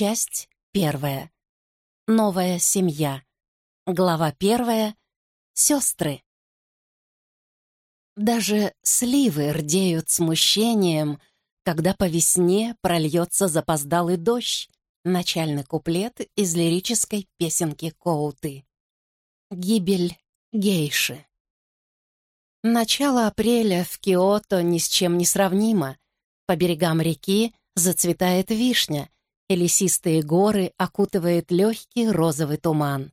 Часть первая. Новая семья. Глава первая. Сестры. Даже сливы рдеют смущением, когда по весне прольется запоздалый дождь. Начальный куплет из лирической песенки Коуты. Гибель гейши. Начало апреля в Киото ни с чем не сравнимо. По берегам реки зацветает вишня — и лесистые горы окутывает легкий розовый туман.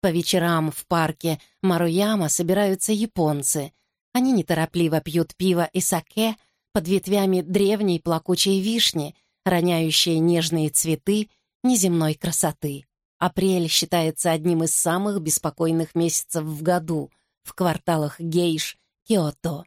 По вечерам в парке Маруяма собираются японцы. Они неторопливо пьют пиво и саке под ветвями древней плакучей вишни, роняющие нежные цветы неземной красоты. Апрель считается одним из самых беспокойных месяцев в году в кварталах гейш Киото.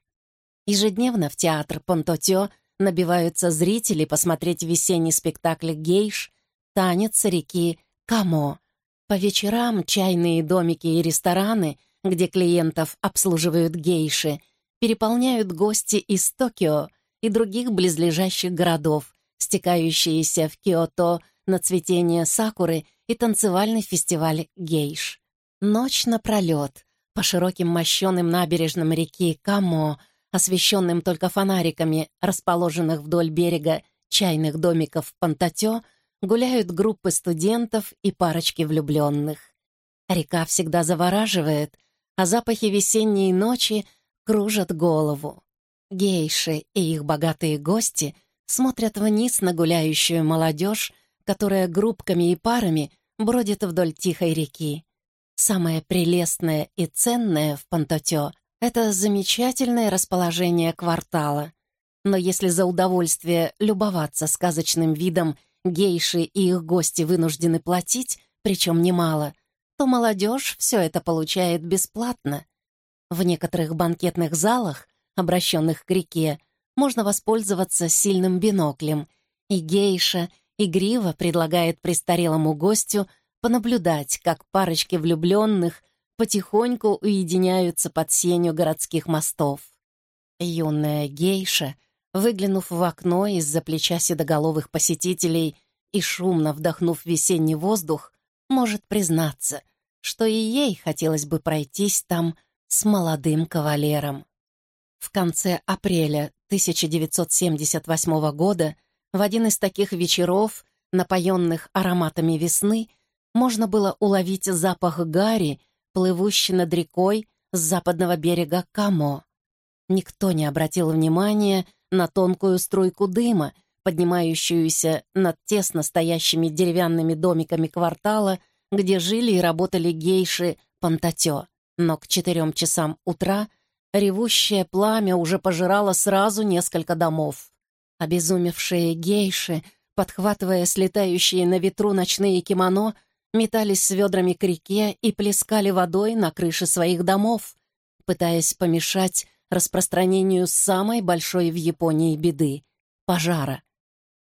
Ежедневно в театр Понтотё набиваются зрители посмотреть весенний спектакль «Гейш», танец реки Камо. По вечерам чайные домики и рестораны, где клиентов обслуживают гейши, переполняют гости из Токио и других близлежащих городов, стекающиеся в Киото на цветение сакуры и танцевальный фестиваль гейш. Ночь напролет по широким мощеным набережным реки Камо — освещенным только фонариками, расположенных вдоль берега чайных домиков в Пантатё, гуляют группы студентов и парочки влюбленных. Река всегда завораживает, а запахи весенней ночи кружат голову. Гейши и их богатые гости смотрят вниз на гуляющую молодежь, которая группками и парами бродит вдоль тихой реки. Самое прелестное и ценное в Пантатё это замечательное расположение квартала. Но если за удовольствие любоваться сказочным видом гейши и их гости вынуждены платить, причем немало, то молодежь все это получает бесплатно. В некоторых банкетных залах, обращенных к реке, можно воспользоваться сильным биноклем, и гейша игриво предлагает престарелому гостю понаблюдать, как парочки влюбленных — потихоньку уединяются под сенью городских мостов. Юная гейша, выглянув в окно из-за плеча седоголовых посетителей и шумно вдохнув весенний воздух, может признаться, что и ей хотелось бы пройтись там с молодым кавалером. В конце апреля 1978 года в один из таких вечеров, напоенных ароматами весны, можно было уловить запах гари плывущий над рекой с западного берега Камо. Никто не обратил внимания на тонкую струйку дыма, поднимающуюся над тесно стоящими деревянными домиками квартала, где жили и работали гейши Пантатё. Но к четырем часам утра ревущее пламя уже пожирало сразу несколько домов. Обезумевшие гейши, подхватывая слетающие на ветру ночные кимоно, метались с ведрами к реке и плескали водой на крыши своих домов, пытаясь помешать распространению самой большой в Японии беды — пожара.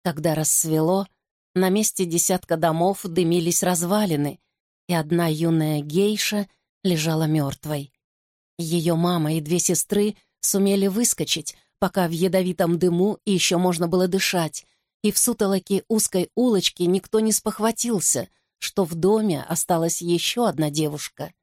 Когда рассвело, на месте десятка домов дымились развалины, и одна юная гейша лежала мертвой. Ее мама и две сестры сумели выскочить, пока в ядовитом дыму еще можно было дышать, и в сутолоке узкой улочки никто не спохватился — что в доме осталась еще одна девушка.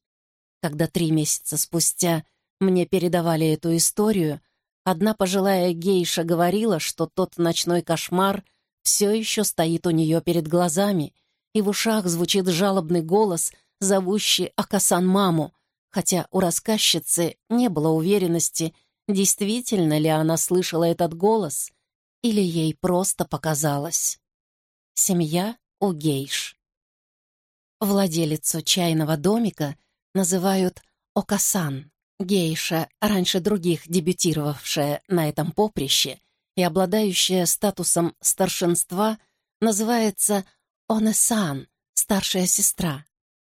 Когда три месяца спустя мне передавали эту историю, одна пожилая гейша говорила, что тот ночной кошмар все еще стоит у нее перед глазами, и в ушах звучит жалобный голос, зовущий Акасан-маму, хотя у рассказчицы не было уверенности, действительно ли она слышала этот голос, или ей просто показалось. Семья у гейш. Владелицу чайного домика называют Окасан. Гейша, раньше других дебютировавшая на этом поприще и обладающая статусом старшинства, называется Онесан, старшая сестра.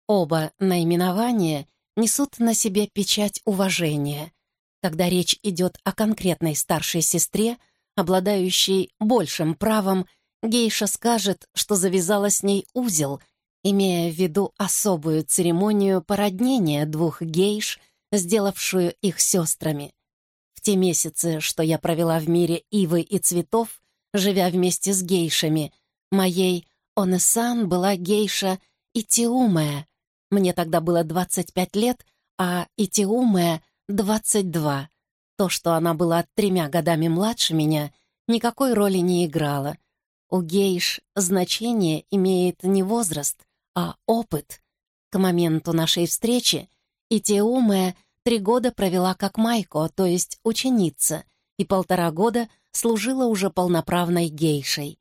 Оба наименования несут на себе печать уважения. Когда речь идет о конкретной старшей сестре, обладающей большим правом, гейша скажет, что завязала с ней узел — имея в виду особую церемонию породнения двух гейш, сделавшую их сестрами. В те месяцы, что я провела в мире ивы и цветов, живя вместе с гейшами, моей Онесан была гейша Итиумая. Мне тогда было 25 лет, а Итиумая — 22. То, что она была тремя годами младше меня, никакой роли не играло. У гейш значение имеет не возраст, а опыт. К моменту нашей встречи Итиумая три года провела как майко, то есть ученица, и полтора года служила уже полноправной гейшей.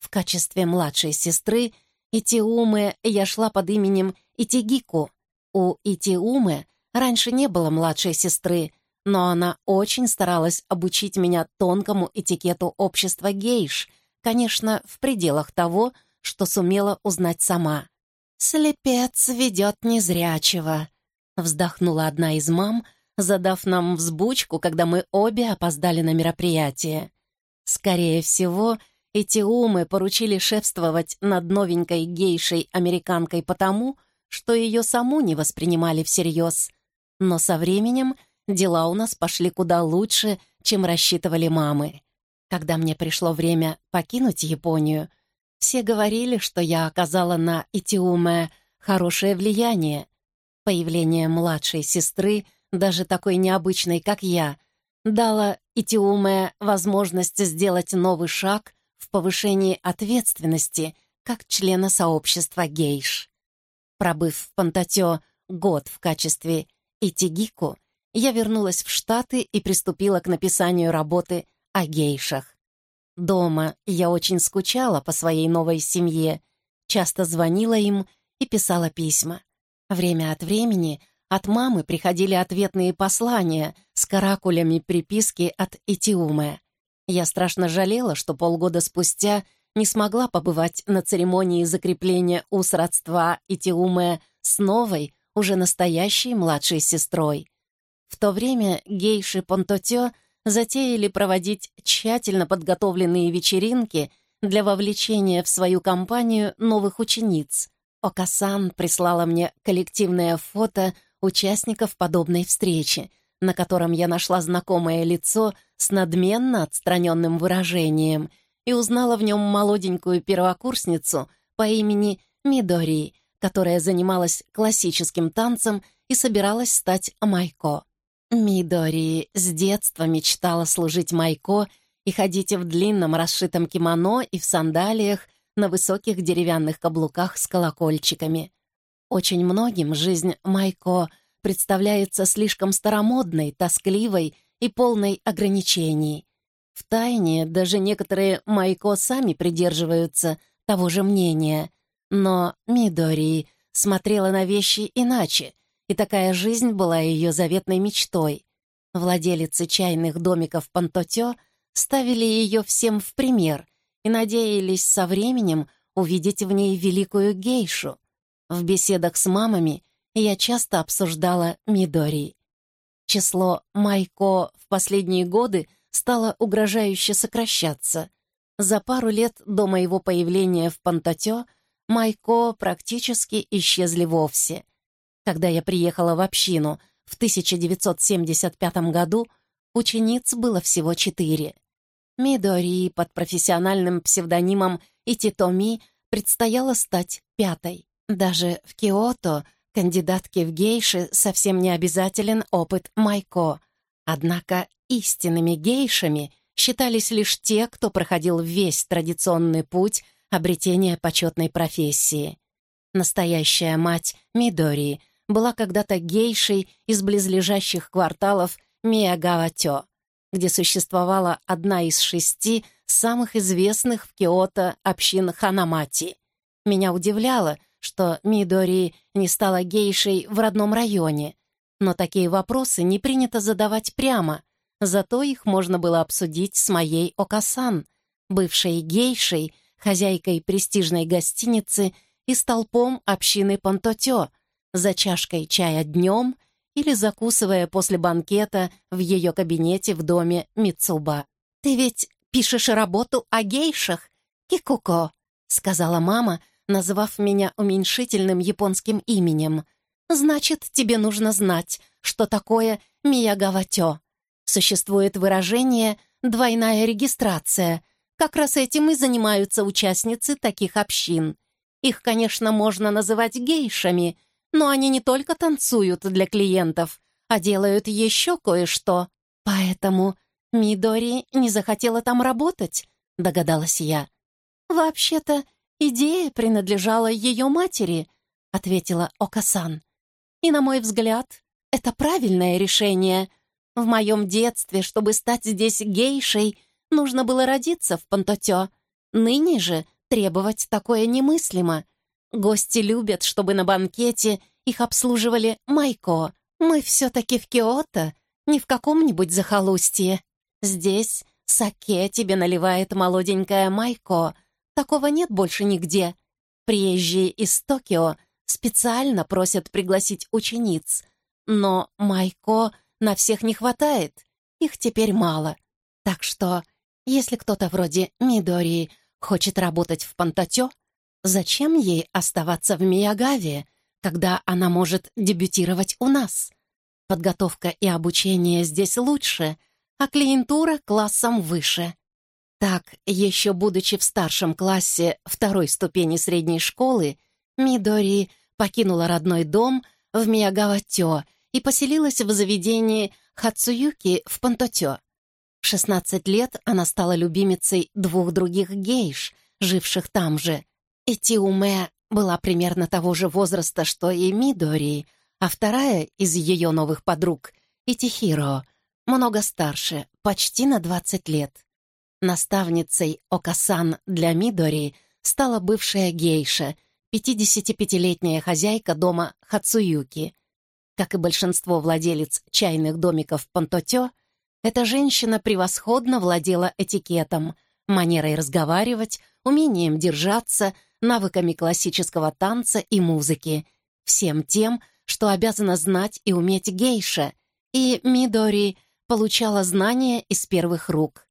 В качестве младшей сестры Итиумы я шла под именем Итигику. У Итиумы раньше не было младшей сестры, но она очень старалась обучить меня тонкому этикету общества гейш, конечно, в пределах того, что сумела узнать сама. «Слепец ведет незрячего», — вздохнула одна из мам, задав нам взбучку, когда мы обе опоздали на мероприятие. Скорее всего, эти умы поручили шефствовать над новенькой гейшей-американкой потому, что ее саму не воспринимали всерьез. Но со временем дела у нас пошли куда лучше, чем рассчитывали мамы. Когда мне пришло время покинуть Японию, все говорили, что я оказала на Итиуме хорошее влияние. Появление младшей сестры, даже такой необычной, как я, дало Итиуме возможность сделать новый шаг в повышении ответственности как члена сообщества гейш. Пробыв в Пантатё год в качестве Итигику, я вернулась в Штаты и приступила к написанию работы о гейшах. Дома я очень скучала по своей новой семье, часто звонила им и писала письма. Время от времени от мамы приходили ответные послания с каракулями приписки от Итиуме. Я страшно жалела, что полгода спустя не смогла побывать на церемонии закрепления ус родства Итиуме с новой, уже настоящей младшей сестрой. В то время гейши Понтотё — затеяли проводить тщательно подготовленные вечеринки для вовлечения в свою компанию новых учениц. Окасан прислала мне коллективное фото участников подобной встречи, на котором я нашла знакомое лицо с надменно отстраненным выражением и узнала в нем молоденькую первокурсницу по имени Мидори, которая занималась классическим танцем и собиралась стать Майко. Мидори с детства мечтала служить майко и ходить в длинном расшитом кимоно и в сандалиях на высоких деревянных каблуках с колокольчиками. Очень многим жизнь майко представляется слишком старомодной, тоскливой и полной ограничений. В тайне даже некоторые майко сами придерживаются того же мнения. Но Мидори смотрела на вещи иначе и такая жизнь была ее заветной мечтой. Владелицы чайных домиков Пантотё ставили ее всем в пример и надеялись со временем увидеть в ней великую гейшу. В беседах с мамами я часто обсуждала Мидори. Число Майко в последние годы стало угрожающе сокращаться. За пару лет до моего появления в Пантотё Майко практически исчезли вовсе. Когда я приехала в общину в 1975 году, учениц было всего четыре. Мидори под профессиональным псевдонимом Ититоми предстояло стать пятой. Даже в Киото кандидатке в гейши совсем не обязателен опыт Майко. Однако истинными гейшами считались лишь те, кто проходил весь традиционный путь обретения почетной профессии. Настоящая мать Мидори была когда-то гейшей из близлежащих кварталов Миягаватё, где существовала одна из шести самых известных в Киото общин Ханамати. Меня удивляло, что Мидори не стала гейшей в родном районе, но такие вопросы не принято задавать прямо, зато их можно было обсудить с моей Окасан, бывшей гейшей, хозяйкой престижной гостиницы и столпом общины Понтотё, за чашкой чая днем или закусывая после банкета в ее кабинете в доме Мицуба. «Ты ведь пишешь работу о гейшах, Кикуко», — сказала мама, назвав меня уменьшительным японским именем. «Значит, тебе нужно знать, что такое миягаватё. Существует выражение «двойная регистрация», Как раз этим и занимаются участницы таких общин. Их, конечно, можно называть гейшами, но они не только танцуют для клиентов, а делают еще кое-что. Поэтому Мидори не захотела там работать, догадалась я. «Вообще-то идея принадлежала ее матери», — ответила Окасан. «И, на мой взгляд, это правильное решение. В моем детстве, чтобы стать здесь гейшей, нужно было родиться в Пантотё. Ныне же требовать такое немыслимо. Гости любят, чтобы на банкете их обслуживали майко. Мы все-таки в Киото, не в каком-нибудь захолустье. Здесь саке тебе наливает молоденькая майко. Такого нет больше нигде. Приезжие из Токио специально просят пригласить учениц. Но майко на всех не хватает, их теперь мало. Так что, если кто-то вроде Мидори хочет работать в Пантатё, зачем ей оставаться в Миягаве, когда она может дебютировать у нас? Подготовка и обучение здесь лучше, а клиентура классом выше. Так, еще будучи в старшем классе второй ступени средней школы, Мидори покинула родной дом в Миягаватё и поселилась в заведении Хацуюки в Пантотё. В 16 лет она стала любимицей двух других гейш, живших там же. Этиуме была примерно того же возраста, что и Мидори, а вторая из ее новых подруг, Итихиро, много старше, почти на 20 лет. Наставницей Окасан для Мидори стала бывшая гейша, 55-летняя хозяйка дома Хацуюки. Как и большинство владелец чайных домиков Пантотё, эта женщина превосходно владела этикетом, манерой разговаривать, умением держаться, навыками классического танца и музыки, всем тем, что обязана знать и уметь гейша, и Мидори получала знания из первых рук.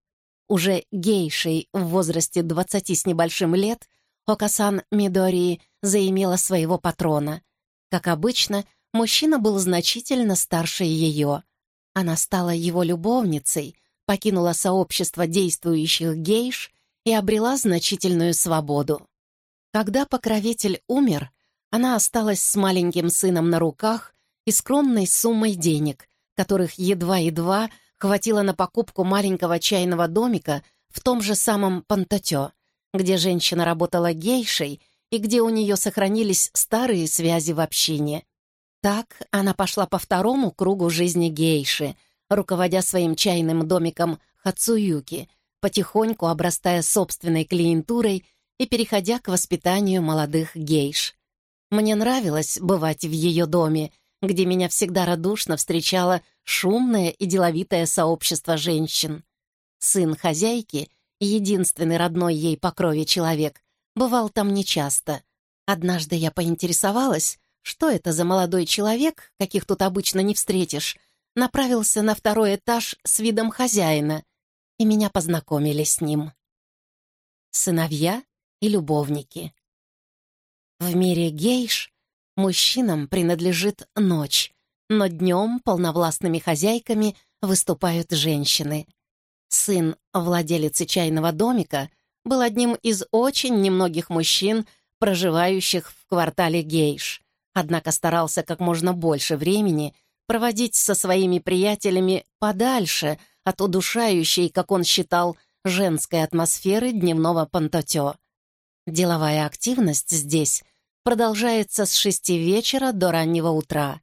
Уже гейшей в возрасте 20 с небольшим лет Окасан Мидори заимела своего патрона. Как обычно, Мужчина был значительно старше ее. Она стала его любовницей, покинула сообщество действующих гейш и обрела значительную свободу. Когда покровитель умер, она осталась с маленьким сыном на руках и скромной суммой денег, которых едва-едва хватило на покупку маленького чайного домика в том же самом Пантатё, где женщина работала гейшей и где у нее сохранились старые связи в общине. Так она пошла по второму кругу жизни гейши, руководя своим чайным домиком Хацуюки, потихоньку обрастая собственной клиентурой и переходя к воспитанию молодых гейш. Мне нравилось бывать в ее доме, где меня всегда радушно встречало шумное и деловитое сообщество женщин. Сын хозяйки, единственный родной ей по крови человек, бывал там нечасто. Однажды я поинтересовалась, что это за молодой человек, каких тут обычно не встретишь, направился на второй этаж с видом хозяина, и меня познакомили с ним. Сыновья и любовники. В мире гейш мужчинам принадлежит ночь, но днем полновластными хозяйками выступают женщины. Сын владелицы чайного домика был одним из очень немногих мужчин, проживающих в квартале гейш однако старался как можно больше времени проводить со своими приятелями подальше от удушающей, как он считал, женской атмосферы дневного пантотё. Деловая активность здесь продолжается с шести вечера до раннего утра.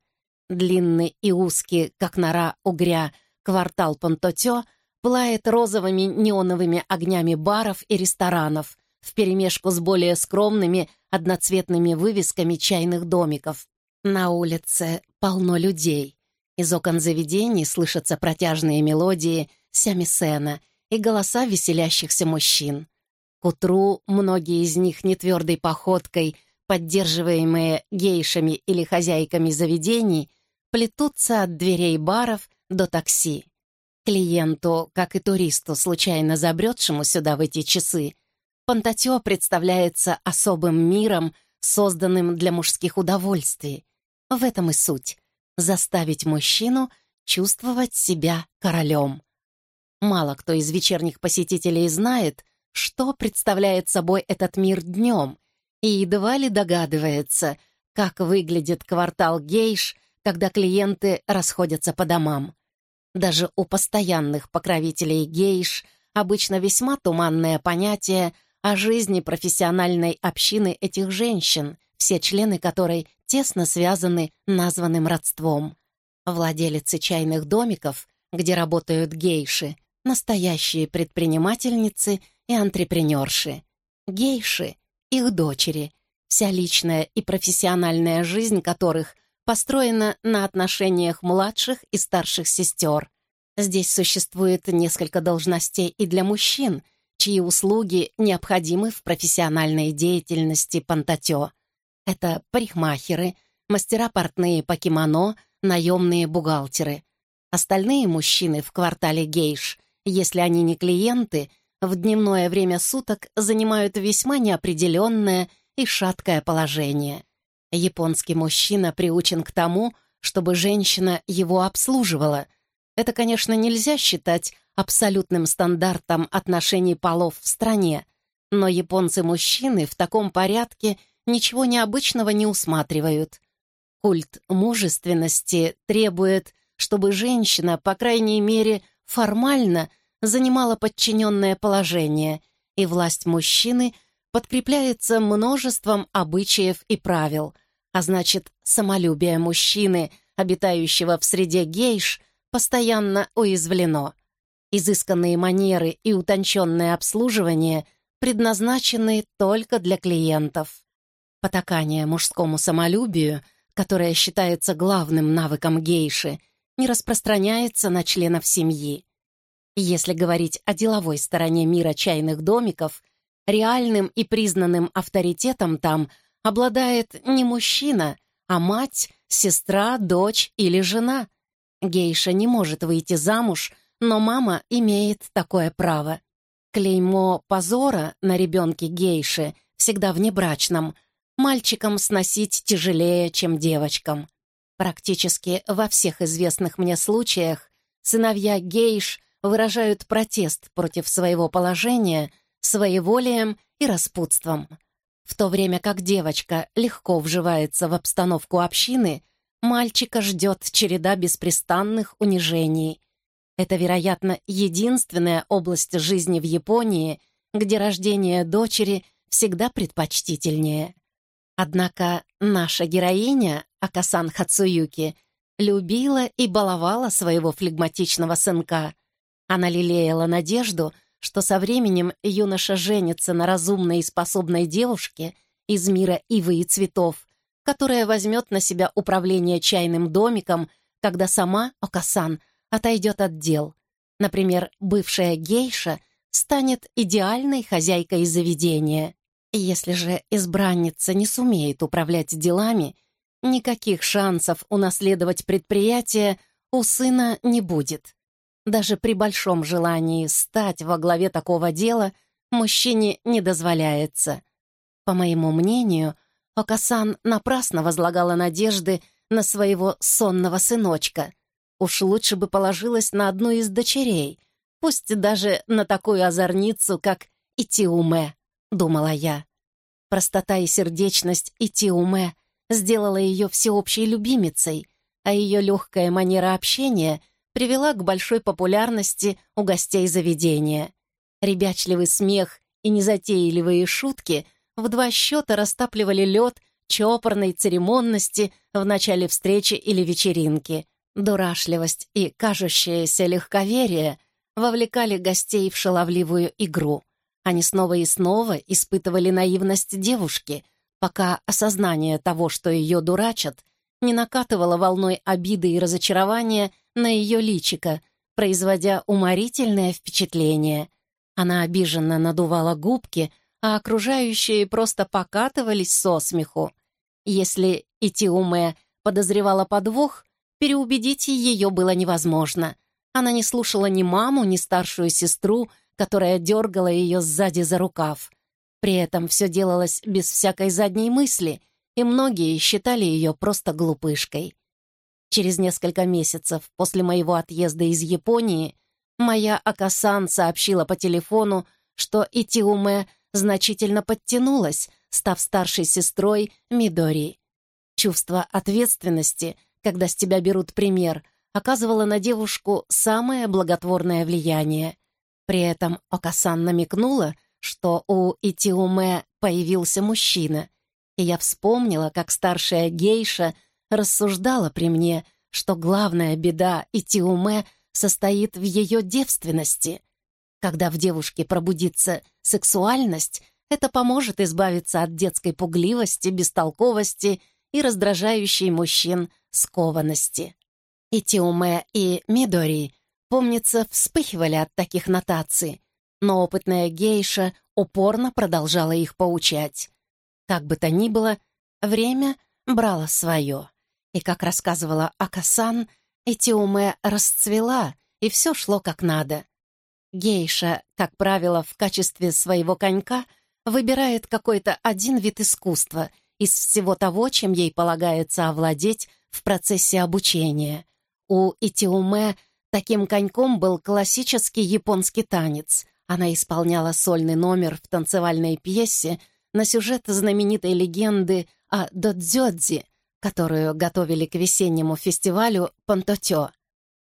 Длинный и узкий, как нора угря, квартал Пантотё пылает розовыми неоновыми огнями баров и ресторанов, вперемешку с более скромными одноцветными вывесками чайных домиков. На улице полно людей. Из окон заведений слышатся протяжные мелодии сямисена и голоса веселящихся мужчин. Утру многие из них нетвердой походкой, поддерживаемые гейшами или хозяйками заведений, плетутся от дверей баров до такси. Клиенту, как и туристу, случайно забретшему сюда в эти часы, Пантатё представляется особым миром, созданным для мужских удовольствий. В этом и суть — заставить мужчину чувствовать себя королем. Мало кто из вечерних посетителей знает, что представляет собой этот мир днем, и едва ли догадывается, как выглядит квартал гейш, когда клиенты расходятся по домам. Даже у постоянных покровителей гейш обычно весьма туманное понятие о жизни профессиональной общины этих женщин, все члены которой тесно связаны названным родством. Владелицы чайных домиков, где работают гейши, настоящие предпринимательницы и антрепренерши. Гейши — их дочери, вся личная и профессиональная жизнь которых построена на отношениях младших и старших сестер. Здесь существует несколько должностей и для мужчин, чьи услуги необходимы в профессиональной деятельности пантатё. Это парикмахеры, мастера портные по кимоно, наемные бухгалтеры. Остальные мужчины в квартале гейш, если они не клиенты, в дневное время суток занимают весьма неопределенное и шаткое положение. Японский мужчина приучен к тому, чтобы женщина его обслуживала. Это, конечно, нельзя считать абсолютным стандартом отношений полов в стране, но японцы-мужчины в таком порядке ничего необычного не усматривают. Культ мужественности требует, чтобы женщина, по крайней мере, формально занимала подчиненное положение, и власть мужчины подкрепляется множеством обычаев и правил, а значит, самолюбие мужчины, обитающего в среде гейш, постоянно уязвлено. Изысканные манеры и утонченное обслуживание предназначены только для клиентов. Потакание мужскому самолюбию, которое считается главным навыком гейши, не распространяется на членов семьи. Если говорить о деловой стороне мира чайных домиков — Реальным и признанным авторитетом там обладает не мужчина, а мать, сестра, дочь или жена. Гейша не может выйти замуж, но мама имеет такое право. Клеймо позора на ребенке гейши, всегда внебрачном, мальчикам сносить тяжелее, чем девочкам. Практически во всех известных мне случаях сыновья гейш выражают протест против своего положения — своеволием и распутством. В то время как девочка легко вживается в обстановку общины, мальчика ждет череда беспрестанных унижений. Это, вероятно, единственная область жизни в Японии, где рождение дочери всегда предпочтительнее. Однако наша героиня, Акасан Хацуюки, любила и баловала своего флегматичного сынка. Она лелеяла надежду — что со временем юноша женится на разумной и способной девушке из мира ивы и цветов, которая возьмет на себя управление чайным домиком, когда сама, Окасан, отойдет от дел. Например, бывшая гейша станет идеальной хозяйкой заведения. Если же избранница не сумеет управлять делами, никаких шансов унаследовать предприятие у сына не будет. Даже при большом желании стать во главе такого дела мужчине не дозволяется. По моему мнению, Окасан напрасно возлагала надежды на своего сонного сыночка. Уж лучше бы положилась на одну из дочерей, пусть даже на такую озорницу, как Итиуме, думала я. Простота и сердечность Итиуме сделала ее всеобщей любимицей, а ее легкая манера общения — привела к большой популярности у гостей заведения. Ребячливый смех и незатейливые шутки в два счета растапливали лед чопорной церемонности в начале встречи или вечеринки. Дурашливость и кажущееся легковерие вовлекали гостей в шаловливую игру. Они снова и снова испытывали наивность девушки, пока осознание того, что ее дурачат, не накатывало волной обиды и разочарования на ее личико, производя уморительное впечатление. Она обиженно надувала губки, а окружающие просто покатывались со смеху. Если Итиуме подозревала подвох, переубедить ее было невозможно. Она не слушала ни маму, ни старшую сестру, которая дергала ее сзади за рукав. При этом все делалось без всякой задней мысли, и многие считали ее просто глупышкой. Через несколько месяцев после моего отъезда из Японии моя Акасан сообщила по телефону, что Итиуме значительно подтянулась, став старшей сестрой Мидори. Чувство ответственности, когда с тебя берут пример, оказывало на девушку самое благотворное влияние. При этом Окасан намекнула, что у Итиуме появился мужчина, и я вспомнила, как старшая гейша рассуждала при мне, что главная беда Итиуме состоит в ее девственности. Когда в девушке пробудится сексуальность, это поможет избавиться от детской пугливости, бестолковости и раздражающей мужчин скованности. И Тиуме, и Мидори, помнится, вспыхивали от таких нотаций, но опытная гейша упорно продолжала их поучать. Как бы то ни было, время брало свое. И, как рассказывала Акасан, Этиуме расцвела, и все шло как надо. Гейша, как правило, в качестве своего конька выбирает какой-то один вид искусства из всего того, чем ей полагается овладеть в процессе обучения. У Итиуме таким коньком был классический японский танец. Она исполняла сольный номер в танцевальной пьесе на сюжет знаменитой легенды о Додзёдзи, которую готовили к весеннему фестивалю Пантотё.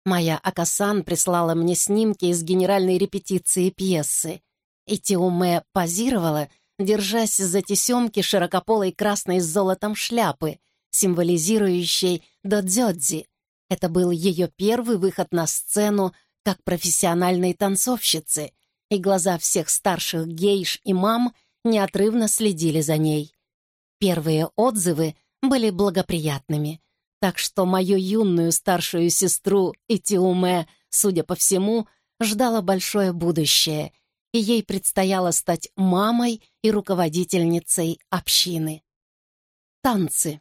Моя Акасан прислала мне снимки из генеральной репетиции пьесы. И Тиуме позировала, держась за тесемки широкополой красной с золотом шляпы, символизирующей додзёдзи. Это был ее первый выход на сцену как профессиональной танцовщицы, и глаза всех старших гейш и мам неотрывно следили за ней. Первые отзывы были благоприятными. Так что мою юную старшую сестру Этиуме, судя по всему, ждало большое будущее, и ей предстояло стать мамой и руководительницей общины. Танцы.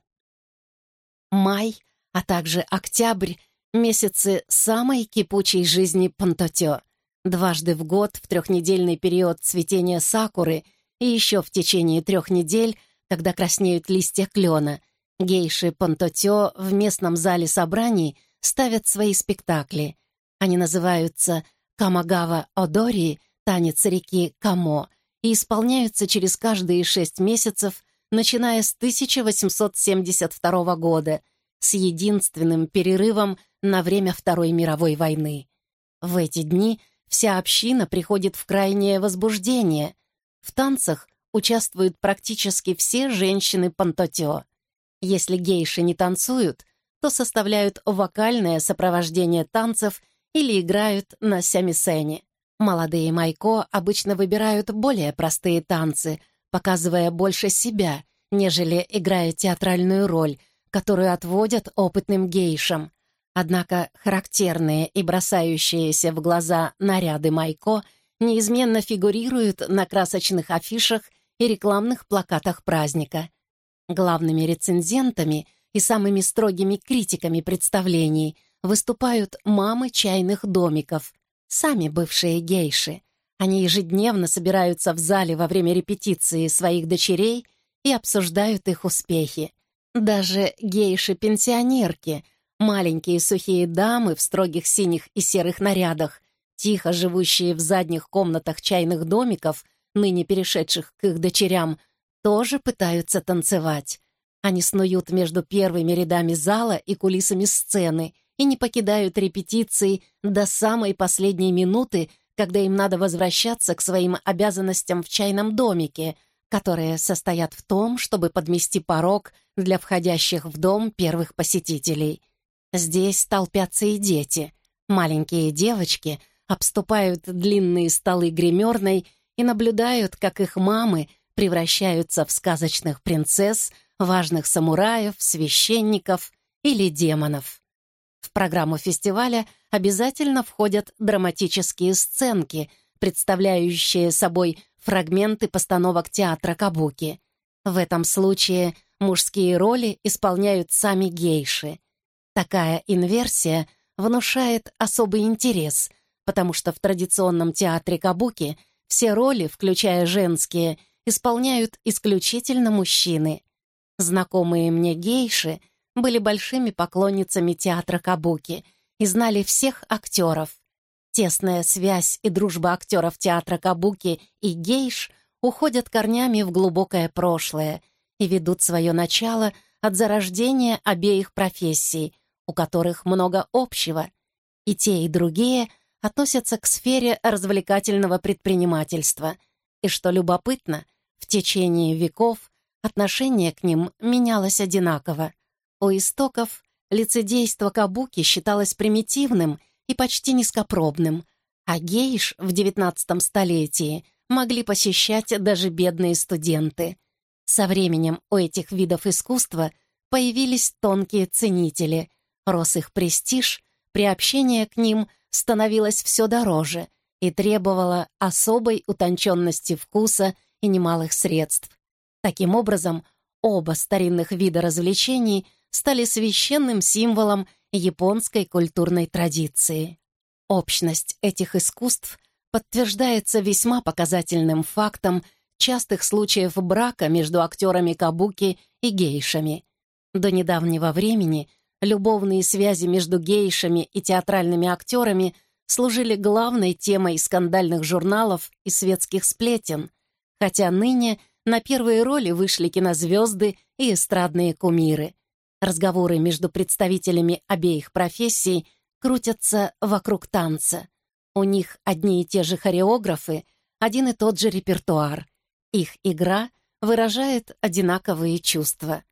Май, а также октябрь — месяцы самой кипучей жизни Пантотё. Дважды в год, в трехнедельный период цветения сакуры и еще в течение трех недель, когда краснеют листья клена — Гейши Пантотё в местном зале собраний ставят свои спектакли. Они называются «Камагава Одори», «Танец реки Камо», и исполняются через каждые шесть месяцев, начиная с 1872 года, с единственным перерывом на время Второй мировой войны. В эти дни вся община приходит в крайнее возбуждение. В танцах участвуют практически все женщины Пантотё. Если гейши не танцуют, то составляют вокальное сопровождение танцев или играют на сямисене. Молодые майко обычно выбирают более простые танцы, показывая больше себя, нежели играя театральную роль, которую отводят опытным гейшам. Однако характерные и бросающиеся в глаза наряды майко неизменно фигурируют на красочных афишах и рекламных плакатах праздника — Главными рецензентами и самыми строгими критиками представлений выступают мамы чайных домиков, сами бывшие гейши. Они ежедневно собираются в зале во время репетиции своих дочерей и обсуждают их успехи. Даже гейши-пенсионерки, маленькие сухие дамы в строгих синих и серых нарядах, тихо живущие в задних комнатах чайных домиков, ныне перешедших к их дочерям, тоже пытаются танцевать. Они снуют между первыми рядами зала и кулисами сцены и не покидают репетиции до самой последней минуты, когда им надо возвращаться к своим обязанностям в чайном домике, которые состоят в том, чтобы подмести порог для входящих в дом первых посетителей. Здесь толпятся и дети. Маленькие девочки обступают длинные столы гримерной и наблюдают, как их мамы — превращаются в сказочных принцесс, важных самураев, священников или демонов. В программу фестиваля обязательно входят драматические сценки, представляющие собой фрагменты постановок театра Кабуки. В этом случае мужские роли исполняют сами гейши. Такая инверсия внушает особый интерес, потому что в традиционном театре Кабуки все роли, включая женские, исполняют исключительно мужчины. Знакомые мне гейши были большими поклонницами театра Кабуки и знали всех актеров. Тесная связь и дружба актеров театра Кабуки и гейш уходят корнями в глубокое прошлое и ведут свое начало от зарождения обеих профессий, у которых много общего. И те, и другие относятся к сфере развлекательного предпринимательства. И что любопытно, в течение веков отношение к ним менялось одинаково. У истоков лицедейство кабуки считалось примитивным — и почти низкопробным, а гейш в XIX столетии могли посещать даже бедные студенты. Со временем у этих видов искусства появились тонкие ценители, рос их престиж, приобщение к ним становилось все дороже и требовало особой утонченности вкуса и немалых средств. Таким образом, оба старинных вида развлечений стали священным символом японской культурной традиции. Общность этих искусств подтверждается весьма показательным фактом частых случаев брака между актерами кабуки и гейшами. До недавнего времени любовные связи между гейшами и театральными актерами служили главной темой скандальных журналов и светских сплетен, хотя ныне на первые роли вышли кинозвезды и эстрадные кумиры — Разговоры между представителями обеих профессий крутятся вокруг танца. У них одни и те же хореографы, один и тот же репертуар. Их игра выражает одинаковые чувства.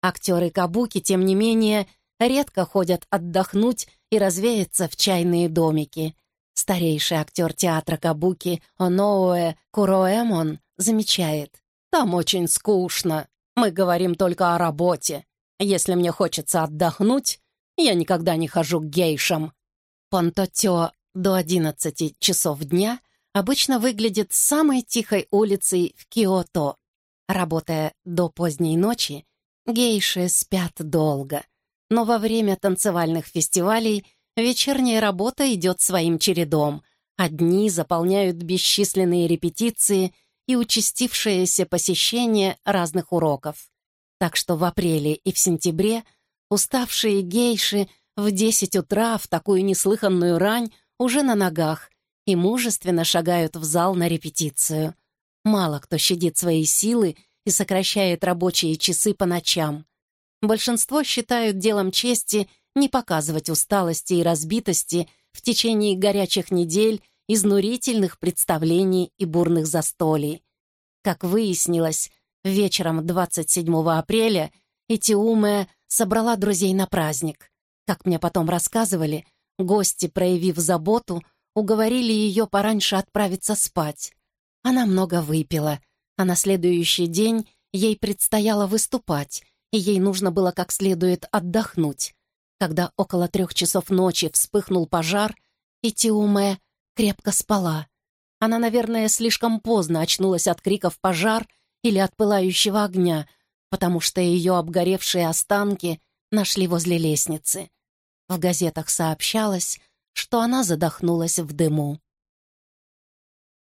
Актеры кабуки, тем не менее, редко ходят отдохнуть и развеяться в чайные домики. Старейший актер театра кабуки Оноуэ Куроэмон замечает. «Там очень скучно. Мы говорим только о работе. Если мне хочется отдохнуть, я никогда не хожу к гейшам. Понтотё до 11 часов дня обычно выглядит самой тихой улицей в Киото. Работая до поздней ночи, гейши спят долго. Но во время танцевальных фестивалей вечерняя работа идет своим чередом, а дни заполняют бесчисленные репетиции и участившееся посещение разных уроков. Так что в апреле и в сентябре уставшие гейши в десять утра в такую неслыханную рань уже на ногах и мужественно шагают в зал на репетицию. Мало кто щадит свои силы и сокращает рабочие часы по ночам. Большинство считают делом чести не показывать усталости и разбитости в течение горячих недель, изнурительных представлений и бурных застолий. Как выяснилось, Вечером 27 апреля Этиуме собрала друзей на праздник. Как мне потом рассказывали, гости, проявив заботу, уговорили ее пораньше отправиться спать. Она много выпила, а на следующий день ей предстояло выступать, и ей нужно было как следует отдохнуть. Когда около трех часов ночи вспыхнул пожар, Этиуме крепко спала. Она, наверное, слишком поздно очнулась от криков «пожар» или от пылающего огня, потому что ее обгоревшие останки нашли возле лестницы. В газетах сообщалось, что она задохнулась в дыму.